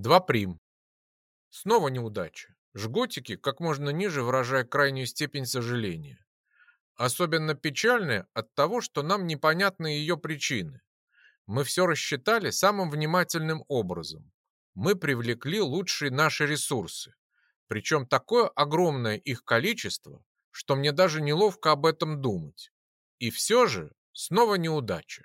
Два прим. Снова неудача. Жгутики как можно ниже выражая крайнюю степень сожаления. Особенно печальное от того, что нам непонятны ее причины. Мы все рассчитали самым внимательным образом. Мы привлекли лучшие наши ресурсы. Причем такое огромное их количество, что мне даже неловко об этом думать. И все же снова неудача.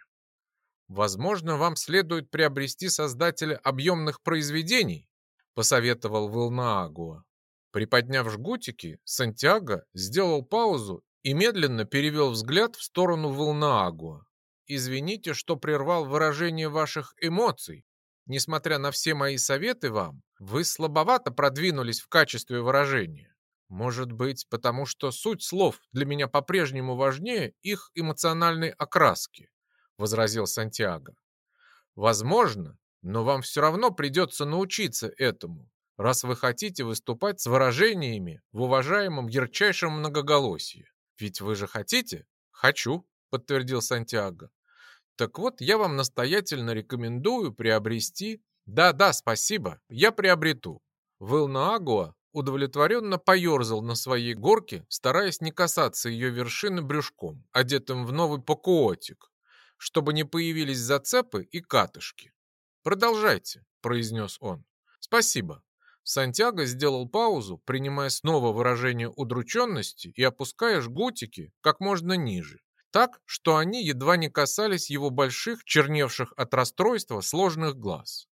Возможно, вам следует приобрести создателя объемных произведений, посоветовал Вилнаагуа. Приподняв жгутики, Сантьяго сделал паузу и медленно перевел взгляд в сторону Вилнаагуа. «Извините, что прервал выражение ваших эмоций. Несмотря на все мои советы вам, вы слабовато продвинулись в качестве выражения. Может быть, потому что суть слов для меня по-прежнему важнее их эмоциональной окраски, возразил Сантьяго. Возможно, но вам все равно придется научиться этому, раз вы хотите выступать с выражениями в уважаемом ярчайшем многоголосии. Ведь вы же хотите? Хочу, подтвердил Сантьяго. Так вот, я вам настоятельно рекомендую приобрести... Да-да, спасибо, я приобрету. Вилнаагуа удовлетворенно поерзал на своей горке, стараясь не касаться ее вершины брюшком, одетым в новый покуотик, чтобы не появились зацепы и катышки. «Продолжайте», — произнес он. «Спасибо». Сантьяго сделал паузу, принимая снова выражение удрученности и опуская жгутики как можно ниже, так, что они едва не касались его больших, черневших от расстройства сложных глаз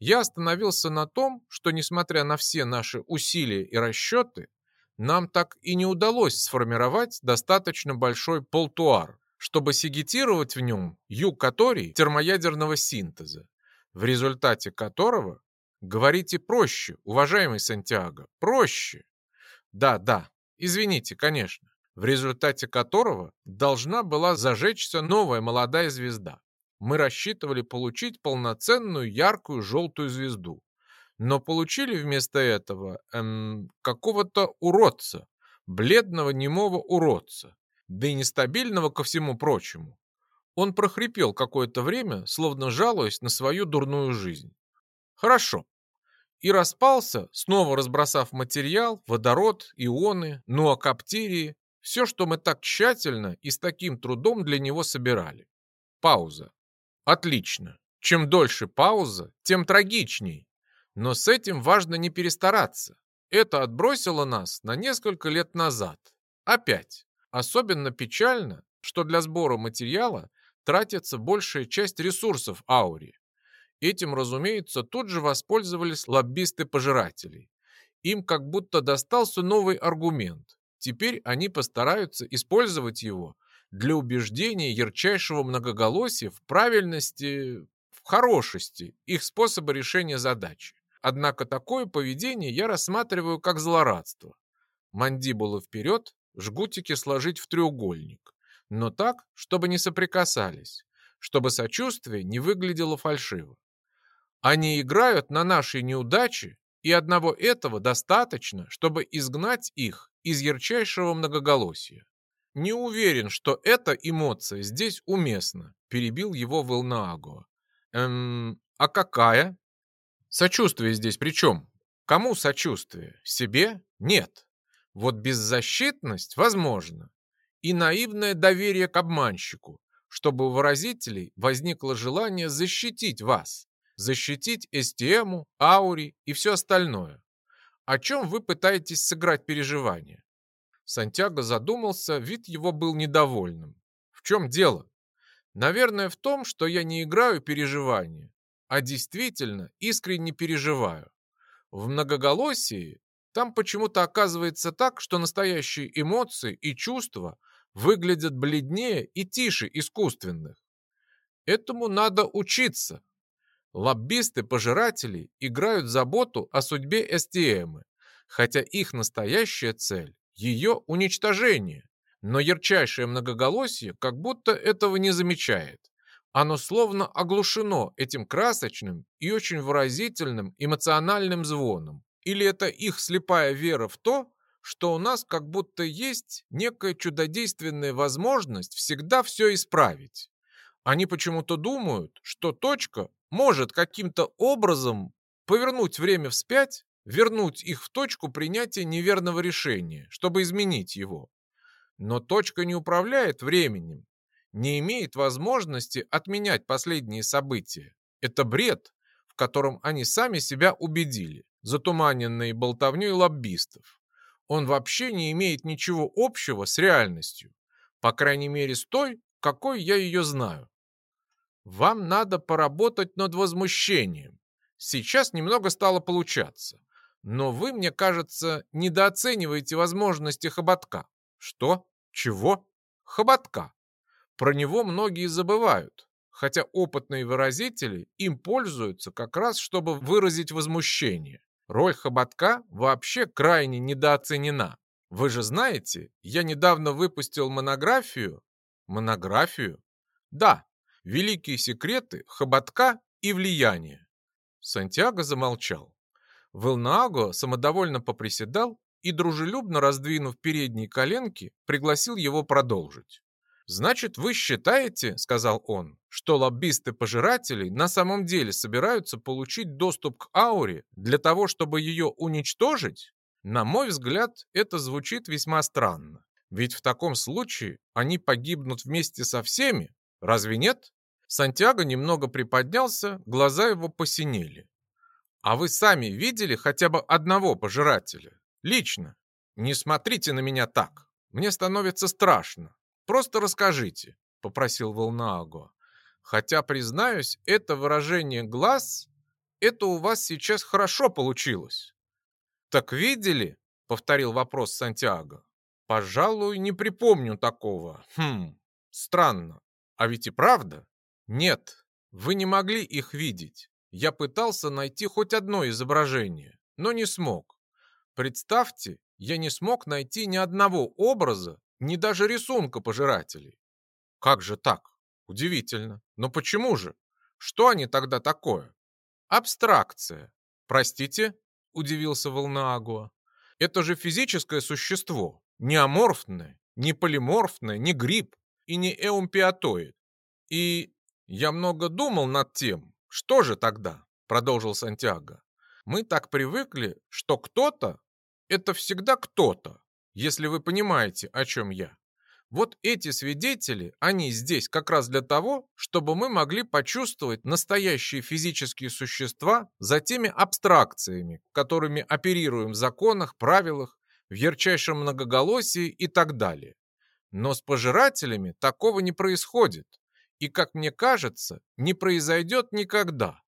я остановился на том, что, несмотря на все наши усилия и расчеты, нам так и не удалось сформировать достаточно большой полтуар, чтобы сигитировать в нем юкаторий термоядерного синтеза, в результате которого, говорите проще, уважаемый Сантьяго, проще. Да, да, извините, конечно, в результате которого должна была зажечься новая молодая звезда мы рассчитывали получить полноценную яркую желтую звезду. Но получили вместо этого эм, какого-то уродца, бледного немого уродца, да и нестабильного ко всему прочему. Он прохрипел какое-то время, словно жалуясь на свою дурную жизнь. Хорошо. И распался, снова разбросав материал, водород, ионы, нуокаптерии, все, что мы так тщательно и с таким трудом для него собирали. Пауза. Отлично. Чем дольше пауза, тем трагичней. Но с этим важно не перестараться. Это отбросило нас на несколько лет назад. Опять. Особенно печально, что для сбора материала тратится большая часть ресурсов Аури. Этим, разумеется, тут же воспользовались лоббисты пожирателей. Им как будто достался новый аргумент. Теперь они постараются использовать его для убеждения ярчайшего многоголосия в правильности, в хорошести их способа решения задачи. Однако такое поведение я рассматриваю как злорадство. Мандибулы вперед, жгутики сложить в треугольник, но так, чтобы не соприкасались, чтобы сочувствие не выглядело фальшиво. Они играют на нашей неудаче, и одного этого достаточно, чтобы изгнать их из ярчайшего многоголосия. «Не уверен, что эта эмоция здесь уместна», – перебил его Волнааго. «Эм, а какая?» «Сочувствие здесь при чем? Кому сочувствие? Себе? Нет. Вот беззащитность возможно. И наивное доверие к обманщику, чтобы у выразителей возникло желание защитить вас, защитить Эстиему, Аури и все остальное. О чем вы пытаетесь сыграть переживание? Сантьяго задумался, вид его был недовольным. В чем дело? Наверное, в том, что я не играю переживания, а действительно искренне переживаю. В многоголосии там почему-то оказывается так, что настоящие эмоции и чувства выглядят бледнее и тише искусственных. Этому надо учиться. Лоббисты-пожиратели играют заботу о судьбе СТМы, хотя их настоящая цель ее уничтожение. Но ярчайшее многоголосие как будто этого не замечает. Оно словно оглушено этим красочным и очень выразительным эмоциональным звоном. Или это их слепая вера в то, что у нас как будто есть некая чудодейственная возможность всегда все исправить. Они почему-то думают, что точка может каким-то образом повернуть время вспять, вернуть их в точку принятия неверного решения, чтобы изменить его. Но точка не управляет временем, не имеет возможности отменять последние события. Это бред, в котором они сами себя убедили, затуманенные болтовней лоббистов. Он вообще не имеет ничего общего с реальностью, по крайней мере с той, какой я ее знаю. Вам надо поработать над возмущением. Сейчас немного стало получаться. Но вы, мне кажется, недооцениваете возможности хоботка. Что? Чего? Хоботка. Про него многие забывают, хотя опытные выразители им пользуются как раз, чтобы выразить возмущение. Роль хоботка вообще крайне недооценена. Вы же знаете, я недавно выпустил монографию. Монографию? Да, великие секреты хоботка и влияния. Сантьяго замолчал. Волнааго самодовольно поприседал и, дружелюбно раздвинув передние коленки, пригласил его продолжить. «Значит, вы считаете, — сказал он, — что лоббисты-пожиратели на самом деле собираются получить доступ к ауре для того, чтобы ее уничтожить? На мой взгляд, это звучит весьма странно. Ведь в таком случае они погибнут вместе со всеми, разве нет? Сантьяго немного приподнялся, глаза его посинели. «А вы сами видели хотя бы одного пожирателя? Лично? Не смотрите на меня так. Мне становится страшно. Просто расскажите», — попросил Волнааго. «Хотя, признаюсь, это выражение глаз, это у вас сейчас хорошо получилось». «Так видели?» — повторил вопрос Сантьяго. «Пожалуй, не припомню такого. Хм, странно. А ведь и правда?» Нет, вы не могли их видеть. Я пытался найти хоть одно изображение, но не смог. Представьте, я не смог найти ни одного образа, ни даже рисунка пожирателей. Как же так? Удивительно. Но почему же? Что они тогда такое? Абстракция. Простите? Удивился Волнаагуа. Это же физическое существо. Не аморфное, не полиморфное, не гриб и не эумпиатоид. И «Я много думал над тем, что же тогда?» — продолжил Сантьяго. «Мы так привыкли, что кто-то — это всегда кто-то, если вы понимаете, о чем я. Вот эти свидетели, они здесь как раз для того, чтобы мы могли почувствовать настоящие физические существа за теми абстракциями, которыми оперируем в законах, правилах, в ярчайшем многоголосии и так далее. Но с пожирателями такого не происходит и, как мне кажется, не произойдет никогда.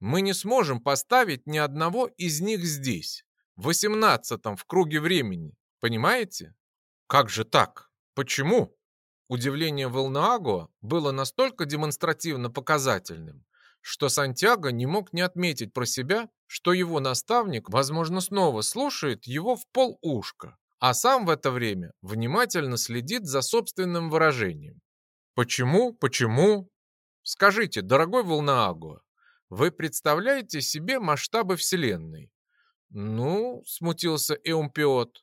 Мы не сможем поставить ни одного из них здесь, в восемнадцатом в круге времени, понимаете? Как же так? Почему? Удивление Волнааго было настолько демонстративно показательным, что Сантьяго не мог не отметить про себя, что его наставник, возможно, снова слушает его в полушка, а сам в это время внимательно следит за собственным выражением. Почему? Почему? Скажите, дорогой Волнаагуа, вы представляете себе масштабы Вселенной? Ну, смутился Эумпиот.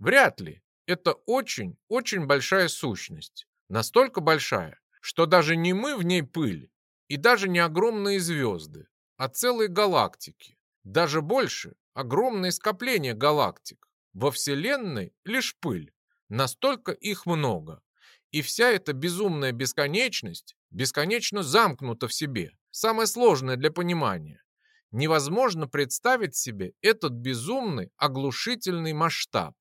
Вряд ли. Это очень, очень большая сущность. Настолько большая, что даже не мы в ней пыль, и даже не огромные звезды, а целые галактики. Даже больше – огромные скопления галактик. Во Вселенной лишь пыль. Настолько их много. И вся эта безумная бесконечность бесконечно замкнута в себе. Самое сложное для понимания. Невозможно представить себе этот безумный, оглушительный масштаб.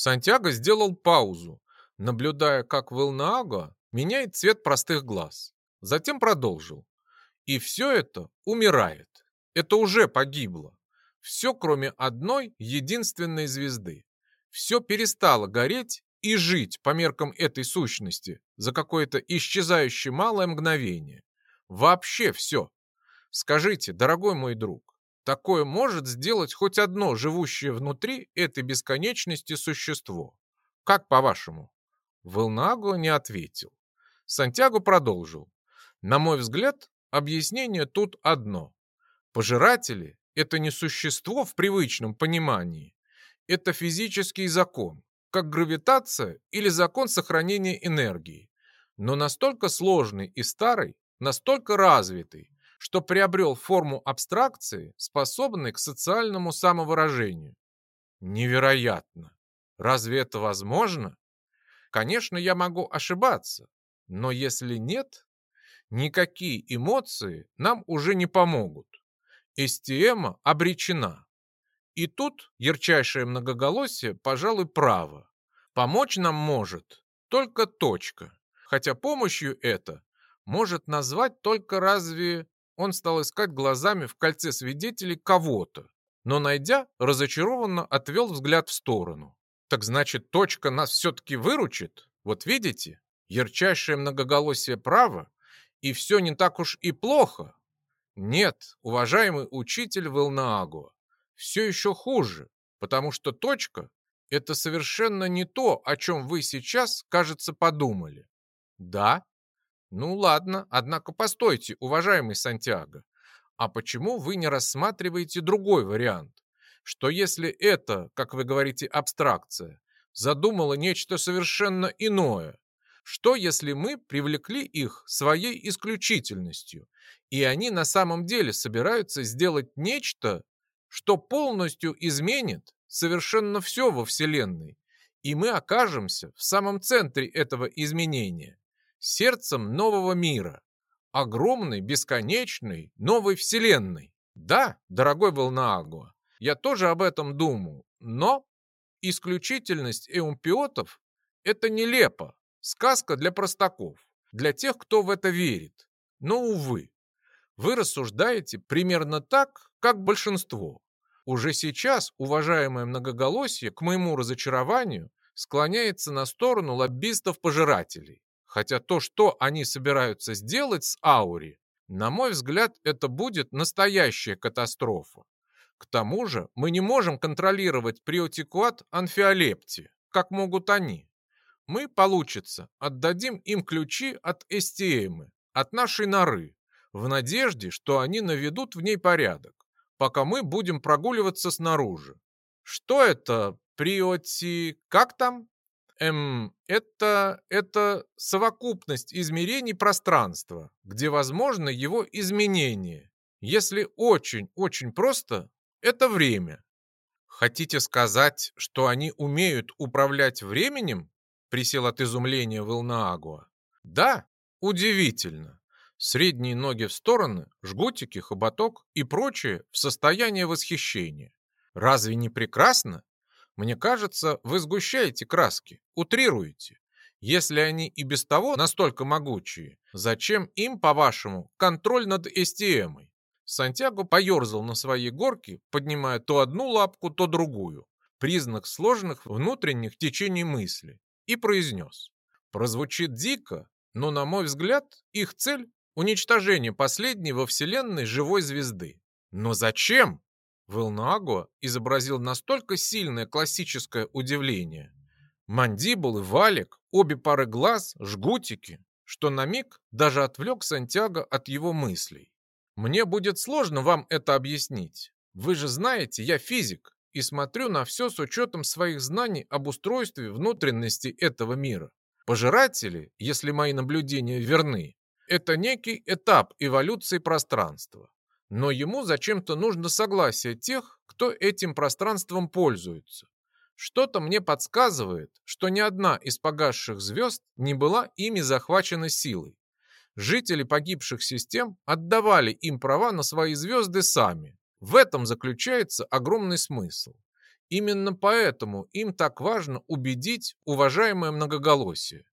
Сантьяго сделал паузу, наблюдая, как Вилнааго меняет цвет простых глаз. Затем продолжил. И все это умирает. Это уже погибло. Все, кроме одной единственной звезды. Все перестало гореть и жить по меркам этой сущности за какое-то исчезающее малое мгновение. Вообще все. Скажите, дорогой мой друг, такое может сделать хоть одно живущее внутри этой бесконечности существо? Как по-вашему? Волнаго не ответил. Сантьяго продолжил. На мой взгляд, объяснение тут одно. Пожиратели – это не существо в привычном понимании. Это физический закон, как гравитация или закон сохранения энергии, но настолько сложный и старый, настолько развитый, что приобрел форму абстракции, способной к социальному самовыражению. Невероятно! Разве это возможно? Конечно, я могу ошибаться, но если нет, никакие эмоции нам уже не помогут. Эстиэма обречена. И тут ярчайшее многоголосие, пожалуй, право. Помочь нам может только точка. Хотя помощью это может назвать только разве... Он стал искать глазами в кольце свидетелей кого-то, но, найдя, разочарованно отвел взгляд в сторону. Так значит, точка нас все-таки выручит? Вот видите, ярчайшее многоголосие права, и все не так уж и плохо. Нет, уважаемый учитель Велнаагуа, все еще хуже, потому что точка – это совершенно не то, о чем вы сейчас, кажется, подумали. Да? Ну ладно, однако постойте, уважаемый Сантьяго. А почему вы не рассматриваете другой вариант? Что если это, как вы говорите, абстракция, задумала нечто совершенно иное? Что если мы привлекли их своей исключительностью, и они на самом деле собираются сделать нечто, что полностью изменит совершенно все во Вселенной, и мы окажемся в самом центре этого изменения, сердцем нового мира, огромной, бесконечной, новой Вселенной. Да, дорогой Волнаагуа, я тоже об этом думаю, но исключительность эумпиотов – это нелепо, сказка для простаков, для тех, кто в это верит. Но, увы, вы рассуждаете примерно так, как большинство. Уже сейчас уважаемое многоголосие, к моему разочарованию, склоняется на сторону лоббистов-пожирателей. Хотя то, что они собираются сделать с Аури, на мой взгляд, это будет настоящая катастрофа. К тому же мы не можем контролировать приотикуат анфиолепти, как могут они. Мы, получится, отдадим им ключи от эстиэмы, от нашей норы, в надежде, что они наведут в ней порядок, пока мы будем прогуливаться снаружи. Что это, приоти... как там? Эм, это, это совокупность измерений пространства, где возможно его изменение. Если очень-очень просто, это время. Хотите сказать, что они умеют управлять временем? Присел от изумления Волнаагуа. Да, удивительно. Средние ноги в стороны, жгутики, хоботок и прочее в состоянии восхищения. Разве не прекрасно? Мне кажется, вы сгущаете краски, утрируете. Если они и без того настолько могучие, зачем им, по-вашему, контроль над эстиэмой? Сантьяго поерзал на своей горке, поднимая то одну лапку, то другую. Признак сложных внутренних течений мысли. И произнес. Прозвучит дико, но, на мой взгляд, их цель – уничтожение последней во Вселенной живой звезды. Но зачем? Велнаагуа изобразил настолько сильное классическое удивление. Мандибулы, валик, обе пары глаз, жгутики, что на миг даже отвлек Сантьяго от его мыслей. «Мне будет сложно вам это объяснить. Вы же знаете, я физик и смотрю на все с учетом своих знаний об устройстве внутренности этого мира. Пожиратели, если мои наблюдения верны, это некий этап эволюции пространства но ему зачем-то нужно согласие тех, кто этим пространством пользуется. Что-то мне подсказывает, что ни одна из погасших звезд не была ими захвачена силой. Жители погибших систем отдавали им права на свои звезды сами. В этом заключается огромный смысл. Именно поэтому им так важно убедить уважаемое многоголосие.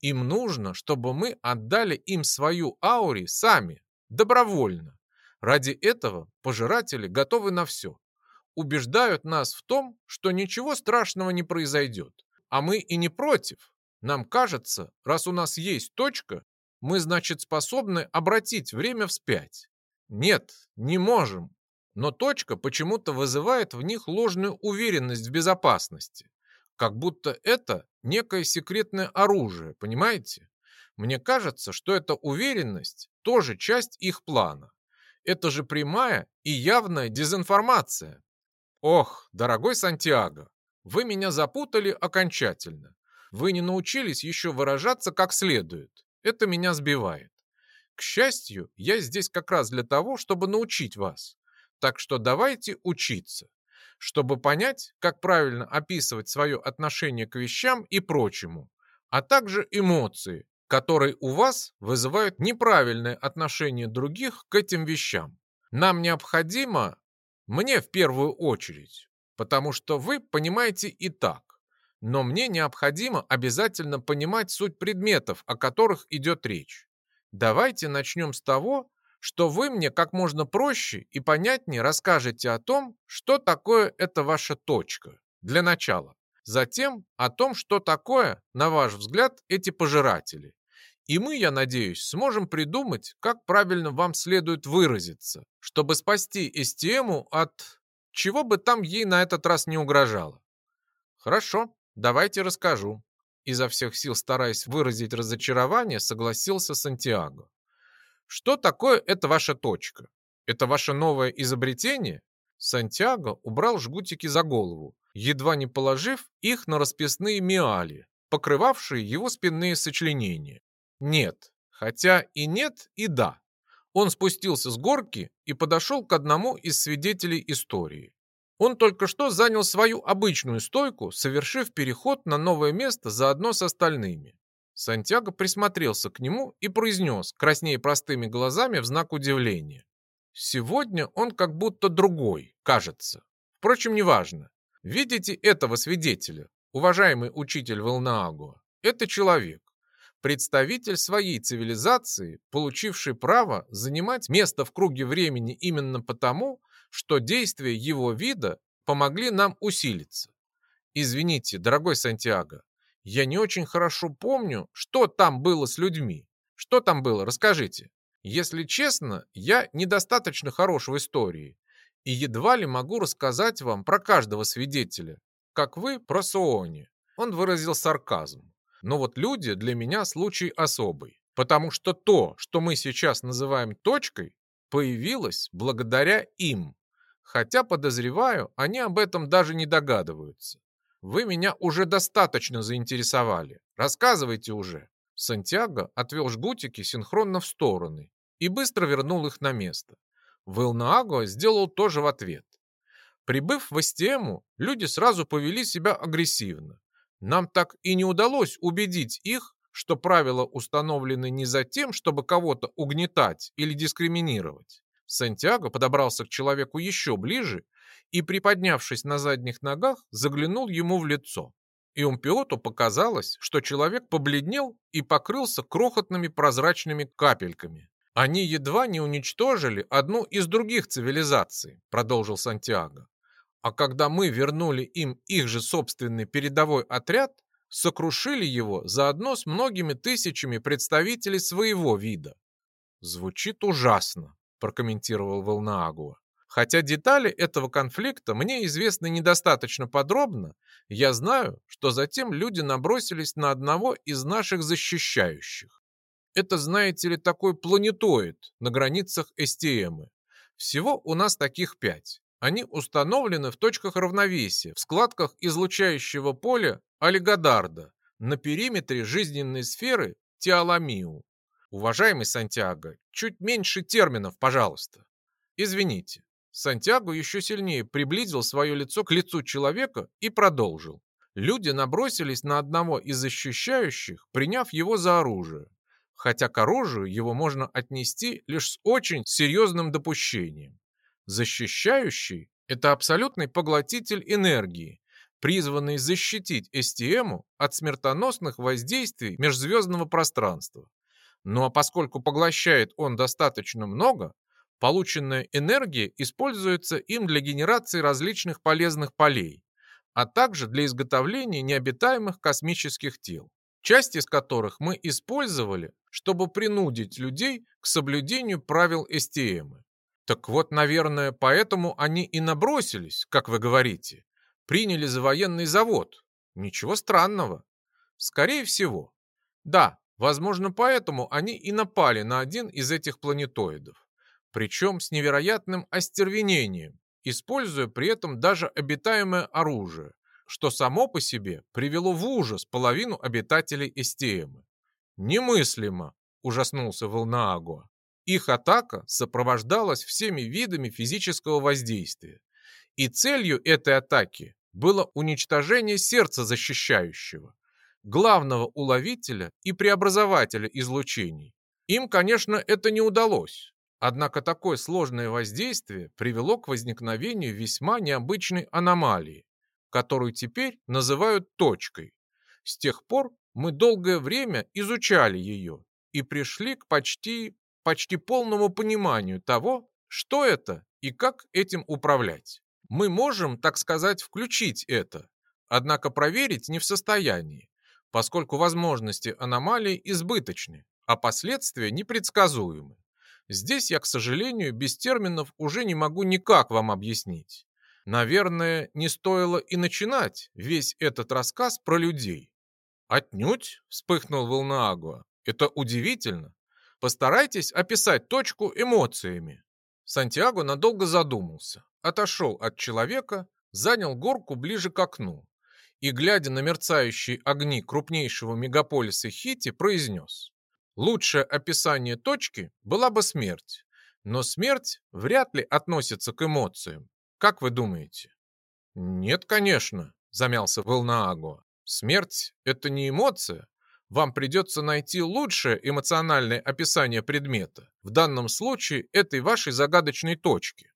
Им нужно, чтобы мы отдали им свою аури сами, добровольно. Ради этого пожиратели готовы на все. Убеждают нас в том, что ничего страшного не произойдет. А мы и не против. Нам кажется, раз у нас есть точка, мы, значит, способны обратить время вспять. Нет, не можем. Но точка почему-то вызывает в них ложную уверенность в безопасности. Как будто это некое секретное оружие, понимаете? Мне кажется, что эта уверенность тоже часть их плана. Это же прямая и явная дезинформация. Ох, дорогой Сантьяго, вы меня запутали окончательно. Вы не научились еще выражаться как следует. Это меня сбивает. К счастью, я здесь как раз для того, чтобы научить вас. Так что давайте учиться, чтобы понять, как правильно описывать свое отношение к вещам и прочему, а также эмоции, которые у вас вызывают неправильное отношение других к этим вещам. Нам необходимо, мне в первую очередь, потому что вы понимаете и так, но мне необходимо обязательно понимать суть предметов, о которых идет речь. Давайте начнем с того, что вы мне как можно проще и понятнее расскажете о том, что такое эта ваша точка, для начала. Затем о том, что такое, на ваш взгляд, эти пожиратели. И мы, я надеюсь, сможем придумать, как правильно вам следует выразиться, чтобы спасти Эстему от... чего бы там ей на этот раз не угрожало. Хорошо, давайте расскажу. Изо всех сил стараясь выразить разочарование, согласился Сантьяго. Что такое эта ваша точка? Это ваше новое изобретение? Сантьяго убрал жгутики за голову, едва не положив их на расписные миали, покрывавшие его спинные сочленения. Нет. Хотя и нет, и да. Он спустился с горки и подошел к одному из свидетелей истории. Он только что занял свою обычную стойку, совершив переход на новое место заодно с остальными. Сантьяго присмотрелся к нему и произнес, краснее простыми глазами в знак удивления. Сегодня он как будто другой, кажется. Впрочем, неважно. Видите этого свидетеля, уважаемый учитель Волнаагуа? Это человек представитель своей цивилизации, получивший право занимать место в круге времени именно потому, что действия его вида помогли нам усилиться. Извините, дорогой Сантьяго, я не очень хорошо помню, что там было с людьми. Что там было, расскажите. Если честно, я недостаточно хорош в истории и едва ли могу рассказать вам про каждого свидетеля, как вы про Соони. Он выразил сарказм. Но вот люди для меня случай особый, потому что то, что мы сейчас называем точкой, появилось благодаря им. Хотя, подозреваю, они об этом даже не догадываются. Вы меня уже достаточно заинтересовали. Рассказывайте уже. Сантьяго отвел жгутики синхронно в стороны и быстро вернул их на место. Вилнааго сделал тоже в ответ. Прибыв в Эстему, люди сразу повели себя агрессивно. Нам так и не удалось убедить их, что правила установлены не за тем, чтобы кого-то угнетать или дискриминировать. Сантьяго подобрался к человеку еще ближе и, приподнявшись на задних ногах, заглянул ему в лицо. И Умпиоту показалось, что человек побледнел и покрылся крохотными прозрачными капельками. «Они едва не уничтожили одну из других цивилизаций», продолжил Сантьяго. А когда мы вернули им их же собственный передовой отряд, сокрушили его заодно с многими тысячами представителей своего вида. Звучит ужасно, прокомментировал Волнаагуа. Хотя детали этого конфликта мне известны недостаточно подробно, я знаю, что затем люди набросились на одного из наших защищающих. Это, знаете ли, такой планетоид на границах Эстиемы. Всего у нас таких пять. Они установлены в точках равновесия, в складках излучающего поля олигодарда на периметре жизненной сферы Теоламиу. Уважаемый Сантьяго, чуть меньше терминов, пожалуйста. Извините. Сантьяго еще сильнее приблизил свое лицо к лицу человека и продолжил. Люди набросились на одного из защищающих, приняв его за оружие. Хотя к оружию его можно отнести лишь с очень серьезным допущением. Защищающий – это абсолютный поглотитель энергии, призванный защитить STM от смертоносных воздействий межзвездного пространства. Ну а поскольку поглощает он достаточно много, полученная энергия используется им для генерации различных полезных полей, а также для изготовления необитаемых космических тел, часть из которых мы использовали, чтобы принудить людей к соблюдению правил STM. Так вот, наверное, поэтому они и набросились, как вы говорите. Приняли за военный завод. Ничего странного. Скорее всего. Да, возможно, поэтому они и напали на один из этих планетоидов. Причем с невероятным остервенением, используя при этом даже обитаемое оружие, что само по себе привело в ужас половину обитателей Эстеемы. Немыслимо, ужаснулся Волнаагуа. Их атака сопровождалась всеми видами физического воздействия. И целью этой атаки было уничтожение сердца защищающего, главного уловителя и преобразователя излучений. Им, конечно, это не удалось. Однако такое сложное воздействие привело к возникновению весьма необычной аномалии, которую теперь называют точкой. С тех пор мы долгое время изучали ее и пришли к почти, почти полному пониманию того, что это и как этим управлять. Мы можем, так сказать, включить это, однако проверить не в состоянии, поскольку возможности аномалии избыточны, а последствия непредсказуемы. Здесь я, к сожалению, без терминов уже не могу никак вам объяснить. Наверное, не стоило и начинать весь этот рассказ про людей. Отнюдь, вспыхнул Волнаагуа. Это удивительно. Постарайтесь описать точку эмоциями. Сантьяго надолго задумался, отошел от человека, занял горку ближе к окну и, глядя на мерцающие огни крупнейшего мегаполиса Хити, произнес. Лучшее описание точки была бы смерть, но смерть вряд ли относится к эмоциям. Как вы думаете? Нет, конечно, замялся Волнааго. Смерть – это не эмоция, вам придется найти лучшее эмоциональное описание предмета, в данном случае этой вашей загадочной точки.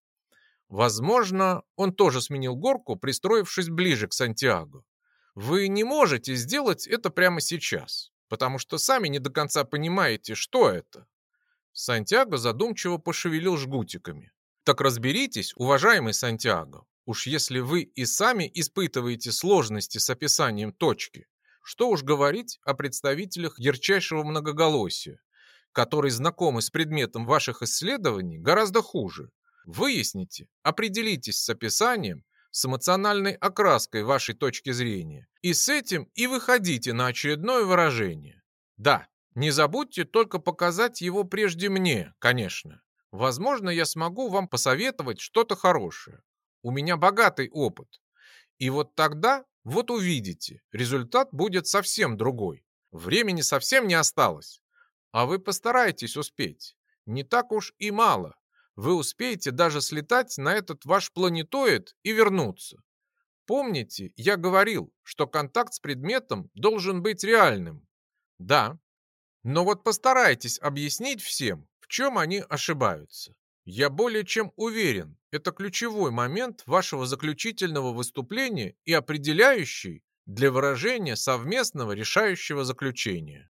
Возможно, он тоже сменил горку, пристроившись ближе к Сантьяго. Вы не можете сделать это прямо сейчас, потому что сами не до конца понимаете, что это. Сантьяго задумчиво пошевелил жгутиками. Так разберитесь, уважаемый Сантьяго, уж если вы и сами испытываете сложности с описанием точки, что уж говорить о представителях ярчайшего многоголосия, которые знакомы с предметом ваших исследований гораздо хуже. Выясните, определитесь с описанием, с эмоциональной окраской вашей точки зрения, и с этим и выходите на очередное выражение. Да, не забудьте только показать его прежде мне, конечно. Возможно, я смогу вам посоветовать что-то хорошее. У меня богатый опыт. И вот тогда вот увидите, результат будет совсем другой. Времени совсем не осталось. А вы постарайтесь успеть. Не так уж и мало. Вы успеете даже слетать на этот ваш планетоид и вернуться. Помните, я говорил, что контакт с предметом должен быть реальным? Да. Но вот постарайтесь объяснить всем, в чем они ошибаются. Я более чем уверен, это ключевой момент вашего заключительного выступления и определяющий для выражения совместного решающего заключения.